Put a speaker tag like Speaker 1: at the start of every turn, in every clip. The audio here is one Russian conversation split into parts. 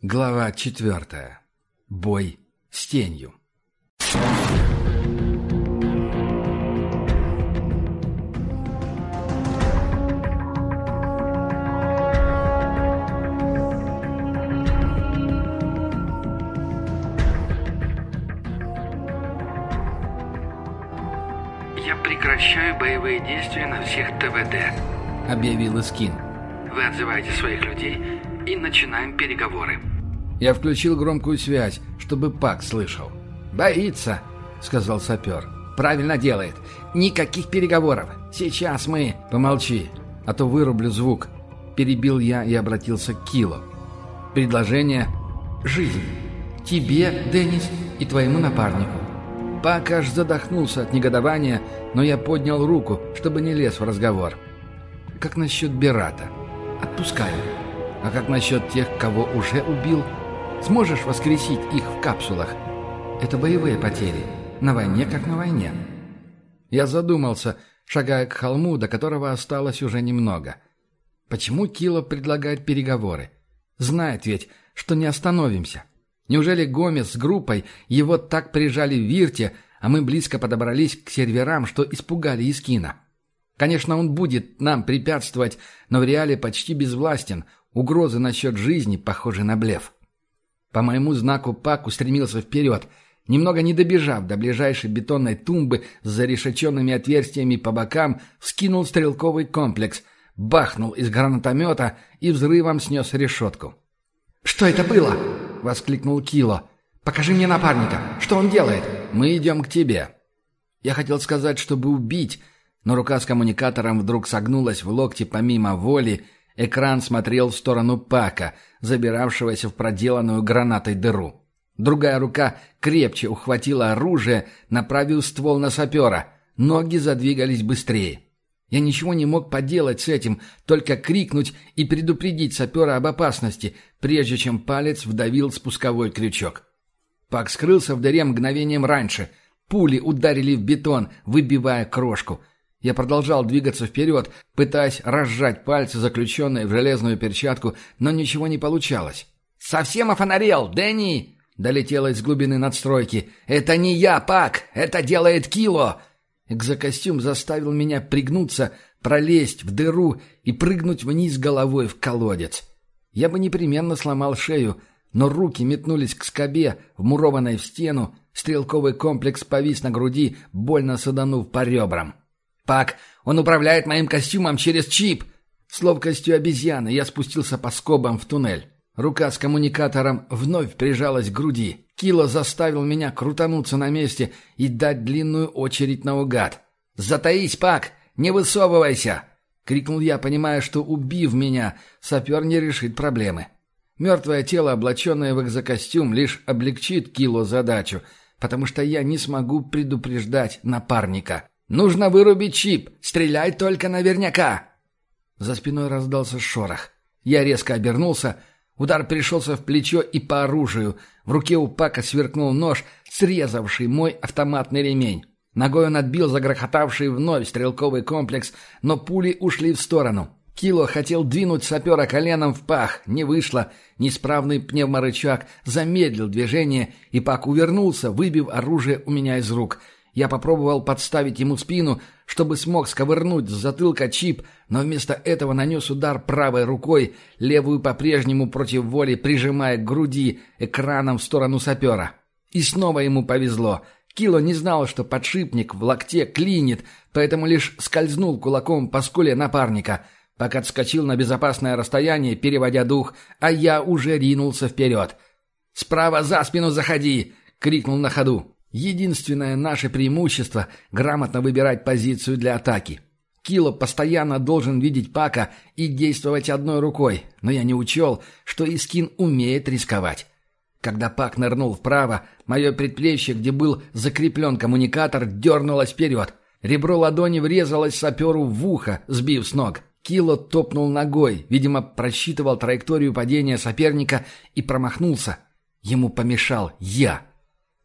Speaker 1: Глава четвертая. Бой с тенью.
Speaker 2: «Я прекращаю боевые действия на всех ТВД», —
Speaker 1: объявил Искин.
Speaker 2: «Вы отзываете своих людей и начинаем переговоры».
Speaker 1: Я включил громкую связь, чтобы Пак слышал.
Speaker 3: «Боится», — сказал сапер. «Правильно делает. Никаких переговоров. Сейчас мы...»
Speaker 1: «Помолчи, а то вырублю звук», — перебил я и обратился к Кило. «Предложение — жизнь. Тебе, Деннис, и твоему напарнику». Пак аж задохнулся от негодования, но я поднял руку, чтобы не лез в разговор. «Как насчет Берата?» «Отпускаю. А как насчет тех, кого уже убил?» Сможешь воскресить их в капсулах? Это боевые потери. На войне как на войне. Я задумался, шагая к холму, до которого осталось уже немного. Почему Кило предлагает переговоры? Знает ведь, что не остановимся. Неужели Гомес с группой его так прижали в Вирте, а мы близко подобрались к серверам, что испугали Искина? Конечно, он будет нам препятствовать, но в реале почти безвластен. Угрозы насчет жизни похожи на блеф. По моему знаку Пак устремился вперед, немного не добежав до ближайшей бетонной тумбы с зарешеченными отверстиями по бокам, вскинул стрелковый комплекс, бахнул из гранатомета и взрывом снес решетку.
Speaker 3: «Что это было?» — воскликнул Кило. «Покажи мне напарника. Что он делает?»
Speaker 1: «Мы идем к тебе». Я хотел сказать, чтобы убить, но рука с коммуникатором вдруг согнулась в локте помимо воли, Экран смотрел в сторону Пака, забиравшегося в проделанную гранатой дыру. Другая рука крепче ухватила оружие, направив ствол на сапера. Ноги задвигались быстрее. Я ничего не мог поделать с этим, только крикнуть и предупредить сапера об опасности, прежде чем палец вдавил спусковой крючок. Пак скрылся в дыре мгновением раньше. Пули ударили в бетон, выбивая крошку. Я продолжал двигаться вперед, пытаясь разжать пальцы, заключенные в железную перчатку, но ничего не получалось.
Speaker 3: «Совсем офонарел, Дэнни!» — долетело из глубины надстройки. «Это не я, Пак! Это делает Кило!»
Speaker 1: Экзокостюм заставил меня пригнуться, пролезть в дыру и прыгнуть вниз головой в колодец. Я бы непременно сломал шею, но руки метнулись к скобе, вмурованной в стену, стрелковый комплекс повис на груди, больно саданув по ребрам.
Speaker 3: «Пак, он управляет моим костюмом через чип!»
Speaker 1: С ловкостью обезьяны я спустился по скобам в туннель. Рука с коммуникатором вновь прижалась к груди. Кило заставил меня крутануться на месте и дать длинную очередь наугад.
Speaker 3: «Затаись, Пак! Не высовывайся!»
Speaker 1: — крикнул я, понимая, что, убив меня, сапер не решит проблемы. Мертвое тело, облаченное в экзокостюм, лишь облегчит Кило задачу, потому что я не смогу предупреждать напарника.
Speaker 3: «Нужно вырубить чип! Стреляй только наверняка!»
Speaker 1: За спиной раздался шорох. Я резко обернулся. Удар пришелся в плечо и по оружию. В руке у Пака сверкнул нож, срезавший мой автоматный ремень. Ногой он отбил загрохотавший вновь стрелковый комплекс, но пули ушли в сторону. Кило хотел двинуть сапера коленом в пах. Не вышло. Неисправный пневморычаг замедлил движение, и Пак увернулся, выбив оружие у меня из рук — я попробовал подставить ему спину, чтобы смог сковырнуть с затылка чип, но вместо этого нанес удар правой рукой, левую по-прежнему против воли прижимая к груди экраном в сторону сапера. И снова ему повезло. Кило не знал, что подшипник в локте клинит, поэтому лишь скользнул кулаком по скуле напарника, пока отскочил на безопасное расстояние, переводя дух, а я уже ринулся вперед. «Справа за спину заходи!» — крикнул на ходу. Единственное наше преимущество – грамотно выбирать позицию для атаки. Кило постоянно должен видеть Пака и действовать одной рукой, но я не учел, что Искин умеет рисковать. Когда Пак нырнул вправо, мое предплечье, где был закреплен коммуникатор, дернулось вперед. Ребро ладони врезалось саперу в ухо, сбив с ног. Кило топнул ногой, видимо, просчитывал траекторию падения соперника и промахнулся. Ему помешал я.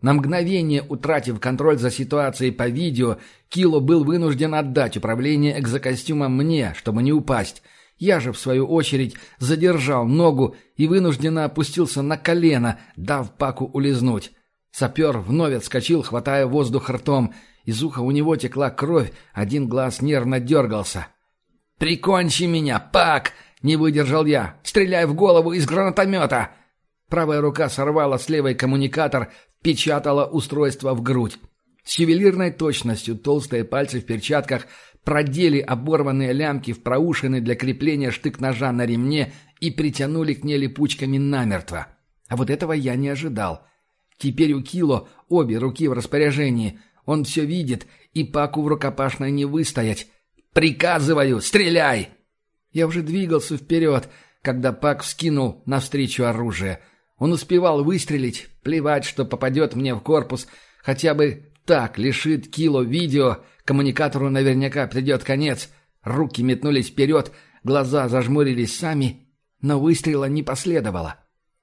Speaker 1: На мгновение утратив контроль за ситуацией по видео, Кило был вынужден отдать управление экзокостюмом мне, чтобы не упасть. Я же, в свою очередь, задержал ногу и вынужденно опустился на колено, дав Паку улизнуть. Сапер вновь отскочил, хватая воздух ртом. Из уха у него текла кровь, один глаз нервно дергался. «Прикончи меня, Пак!» — не выдержал я. «Стреляй в голову из гранатомета!» Правая рука сорвала с левой коммуникатор, печатала устройство в грудь. С ювелирной точностью толстые пальцы в перчатках продели оборванные лямки в проушины для крепления штык-ножа на ремне и притянули к ней липучками намертво. А вот этого я не ожидал. Теперь у Кило обе руки в распоряжении. Он все видит, и Паку в рукопашной не выстоять. «Приказываю, стреляй!» Я уже двигался вперед, когда Пак вскинул навстречу оружие. Он успевал выстрелить, плевать, что попадет мне в корпус, хотя бы так лишит Кило видео, коммуникатору наверняка придет конец. Руки метнулись вперед, глаза зажмурились сами, но выстрела не последовало.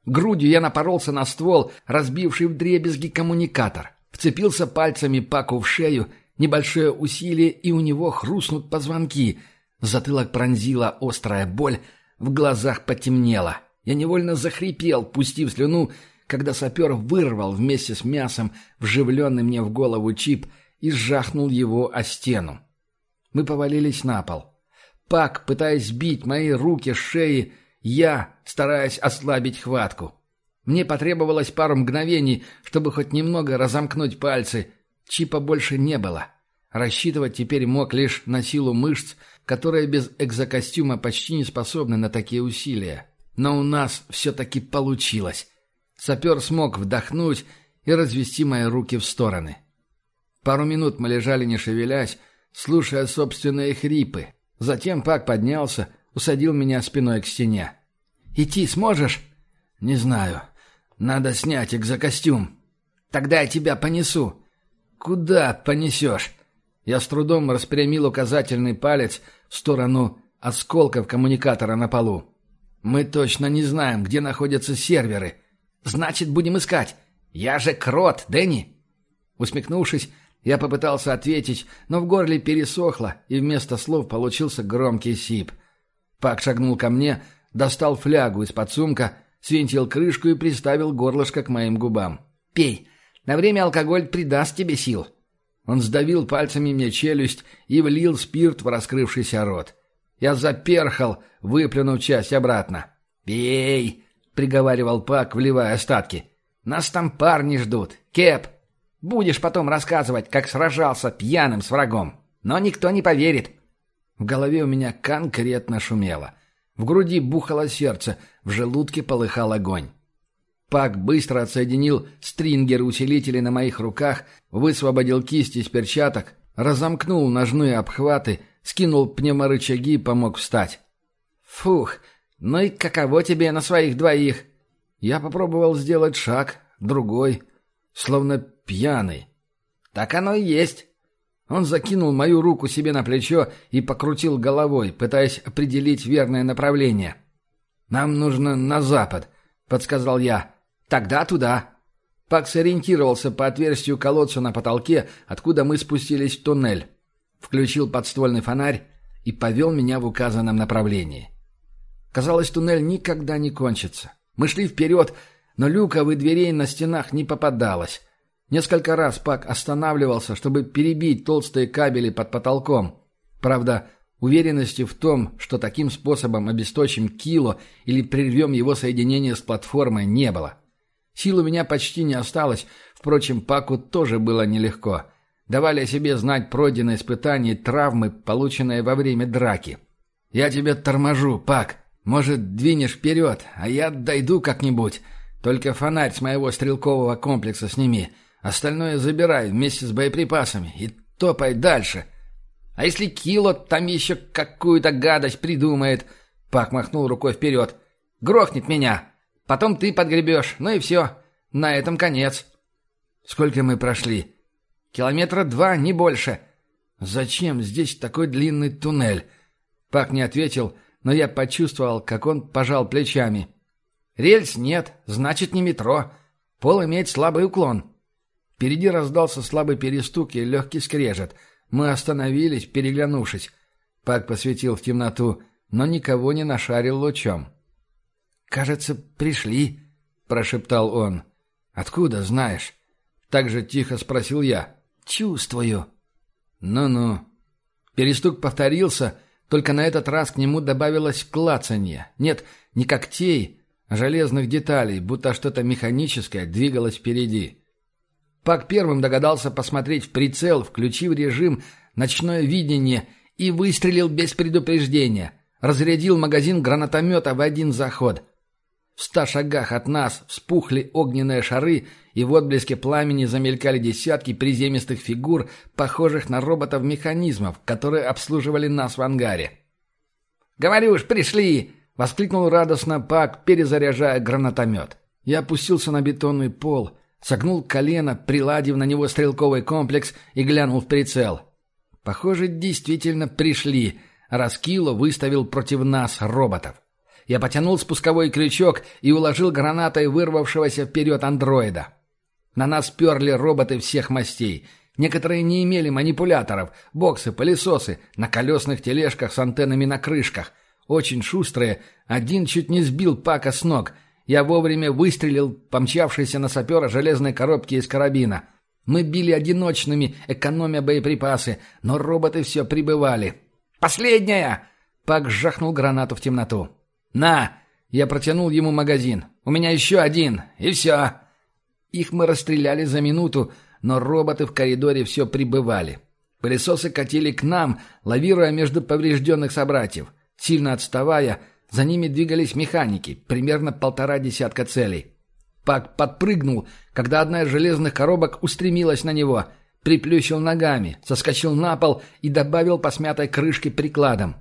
Speaker 1: Грудью я напоролся на ствол, разбивший вдребезги коммуникатор. Вцепился пальцами Паку в шею, небольшое усилие, и у него хрустнут позвонки. Затылок пронзила острая боль, в глазах потемнело. Я невольно захрипел, пустив слюну, когда сапер вырвал вместе с мясом вживленный мне в голову чип и сжахнул его о стену. Мы повалились на пол. Пак, пытаясь сбить мои руки с шеи, я, стараясь ослабить хватку. Мне потребовалось пару мгновений, чтобы хоть немного разомкнуть пальцы. Чипа больше не было. Рассчитывать теперь мог лишь на силу мышц, которые без экзокостюма почти не способны на такие усилия. Но у нас все-таки получилось. Сапер смог вдохнуть и развести мои руки в стороны. Пару минут мы лежали не шевелясь, слушая собственные хрипы. Затем Пак поднялся, усадил меня спиной к стене. «Идти сможешь?» «Не знаю. Надо снять экзокостюм. Тогда я тебя понесу». «Куда понесешь?» Я с трудом распрямил указательный палец в сторону осколков коммуникатора на полу. «Мы точно не знаем, где находятся серверы. Значит, будем искать. Я же крот, Дэнни!» Усмехнувшись, я попытался ответить, но в горле пересохло, и вместо слов получился громкий сип. Пак шагнул ко мне, достал флягу из-под сумка, свинтил крышку и приставил горлышко к моим губам. «Пей. На время алкоголь придаст тебе сил». Он сдавил пальцами мне челюсть и влил спирт в раскрывшийся рот. Я заперхал, выплюнув часть обратно. «Пей!» — приговаривал Пак, вливая остатки. «Нас там парни ждут. Кеп! Будешь потом рассказывать, как сражался пьяным с врагом. Но никто не поверит». В голове у меня конкретно шумело. В груди бухало сердце, в желудке полыхал огонь. Пак быстро отсоединил стрингер усилителей на моих руках, высвободил кисти из перчаток, разомкнул ножные обхваты, скинул пневморычаги и помог встать. «Фух, ну и каково тебе на своих двоих?» Я попробовал сделать шаг, другой, словно пьяный. «Так оно и есть. Он закинул мою руку себе на плечо и покрутил головой, пытаясь определить верное направление. «Нам нужно на запад», — подсказал я. «Тогда туда». Пак сориентировался по отверстию колодца на потолке, откуда мы спустились в туннель. Включил подствольный фонарь и повел меня в указанном направлении. Казалось, туннель никогда не кончится. Мы шли вперед, но люков и дверей на стенах не попадалось. Несколько раз Пак останавливался, чтобы перебить толстые кабели под потолком. Правда, уверенности в том, что таким способом обесточим кило или прервем его соединение с платформой, не было. Сил у меня почти не осталось, впрочем, Паку тоже было нелегко. Давали о себе знать пройденные испытания и травмы, полученные во время драки. «Я тебя торможу, Пак. Может, двинешь вперед, а я дойду как-нибудь. Только фонарь с моего стрелкового комплекса сними». Остальное забирай вместе с боеприпасами и топай дальше. А если Кило там еще какую-то гадость придумает?» Пак махнул рукой вперед. «Грохнет меня. Потом ты подгребешь. Ну и все. На этом конец». «Сколько мы прошли?» «Километра два, не больше». «Зачем здесь такой длинный туннель?» Пак не ответил, но я почувствовал, как он пожал плечами. «Рельс нет, значит не метро. Пол имеет слабый уклон. Впереди раздался слабый перестук и легкий скрежет. Мы остановились, переглянувшись. Пак посветил в темноту. но никого не нашарил лучом.
Speaker 3: «Кажется, пришли», — прошептал он.
Speaker 1: «Откуда знаешь?» Так же тихо спросил я.
Speaker 3: «Чувствую».
Speaker 1: «Ну-ну». Перестук повторился, только на этот раз к нему добавилось клацанье. Нет, не когтей, а железных деталей, будто что-то механическое двигалось впереди. Пак первым догадался посмотреть в прицел, включив режим «ночное видение» и выстрелил без предупреждения. Разрядил магазин гранатомета в один заход. В ста шагах от нас вспухли огненные шары, и в отблеске пламени замелькали десятки приземистых фигур, похожих на роботов-механизмов, которые обслуживали нас в ангаре.
Speaker 3: «Говорю ж, пришли!» — воскликнул радостно Пак, перезаряжая гранатомет.
Speaker 1: Я опустился на бетонный пол, согнул колено, приладив на него стрелковый комплекс и глянул в прицел. Похоже, действительно пришли, раз Кило выставил против нас роботов. Я потянул спусковой крючок и уложил гранатой вырвавшегося вперед андроида. На нас перли роботы всех мастей. Некоторые не имели манипуляторов, боксы, пылесосы, на колесных тележках с антеннами на крышках. Очень шустрые, один чуть не сбил Пака с ног. Я вовремя выстрелил помчавшийся на сапера железной коробки из карабина. Мы били одиночными, экономя боеприпасы, но роботы все прибывали. «Последняя!» Пак жахнул гранату в темноту. «На!» Я протянул ему магазин. «У меня еще один, и все!» Их мы расстреляли за минуту, но роботы в коридоре все прибывали. Пылесосы катили к нам, лавируя между поврежденных собратьев. Сильно отставая, за ними двигались механики, примерно полтора десятка целей. Пак подпрыгнул, когда одна из железных коробок устремилась на него, приплющил ногами, соскочил на пол и добавил по смятой крышке прикладом.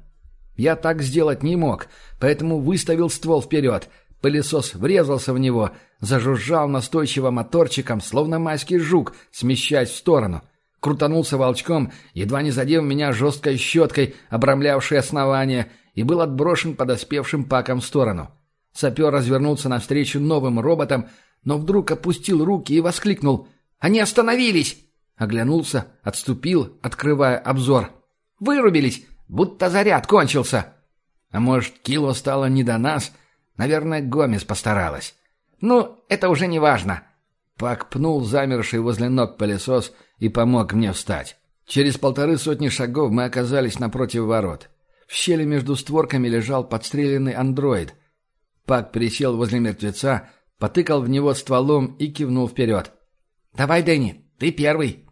Speaker 1: Я так сделать не мог, поэтому выставил ствол вперед. Пылесос врезался в него, зажужжал настойчиво моторчиком, словно майский жук, смещаясь в сторону. Крутанулся волчком, едва не задев меня жесткой щеткой, обрамлявшей основание, и был отброшен подоспевшим паком в сторону. Сапер развернулся навстречу новым роботам, но вдруг опустил руки и воскликнул «Они остановились!» Оглянулся, отступил, открывая обзор. «Вырубились! Будто заряд кончился. А может, Кило стало не до нас? Наверное, Гомес постаралась. Ну, это уже не важно. Пак пнул замерший возле ног пылесос и помог мне встать. Через полторы сотни шагов мы оказались напротив ворот. В щели между створками лежал подстреленный андроид. Пак присел возле мертвеца, потыкал в него стволом и кивнул вперед. «Давай, Дэнни, ты первый!»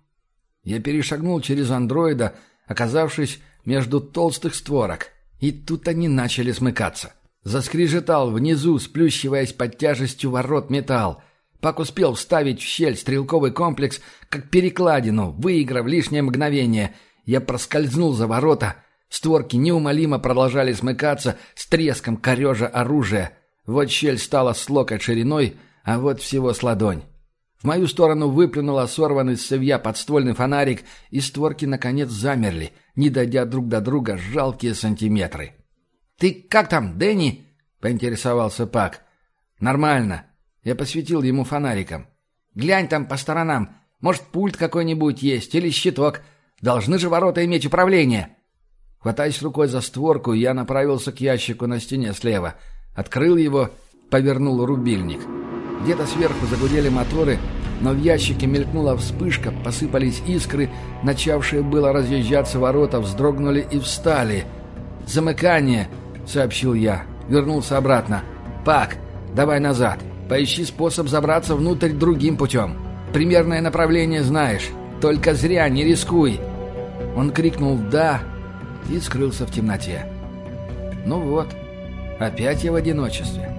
Speaker 1: Я перешагнул через андроида, оказавшись между толстых створок. И тут они начали смыкаться. Заскрежетал внизу, сплющиваясь под тяжестью ворот металл. Пак успел вставить в щель стрелковый комплекс, как перекладину, выиграв лишнее мгновение. Я проскользнул за ворота. Створки неумолимо продолжали смыкаться с треском корежа оружия. Вот щель стала с локоть шириной, а вот всего с ладонь. В мою сторону выплюнула сорванный с цевья подствольный фонарик, и створки, наконец, замерли, не дойдя друг до друга жалкие сантиметры. «Ты как там, Дэнни?» — поинтересовался Пак. «Нормально». Я посветил ему фонариком. «Глянь там по сторонам. Может, пульт какой-нибудь есть или щиток. Должны же ворота иметь управление». Хватаясь рукой за створку, я направился к ящику на стене слева. Открыл его, повернул рубильник. Где-то сверху загудели моторы, но в ящике мелькнула вспышка, посыпались искры, начавшие было разъезжаться ворота, вздрогнули и встали. «Замыкание!» — сообщил я. Вернулся обратно. «Пак, давай назад. Поищи способ забраться внутрь другим путем. Примерное направление знаешь. Только зря не рискуй!» Он крикнул «да» и скрылся в темноте. «Ну вот, опять я в одиночестве.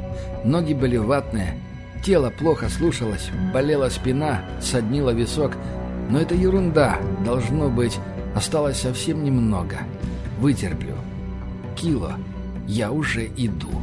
Speaker 1: Ноги были ватные, Тело плохо слушалось, болела спина, соднила висок. Но это ерунда, должно быть, осталось совсем немного. Вытерплю. Кило, я уже иду.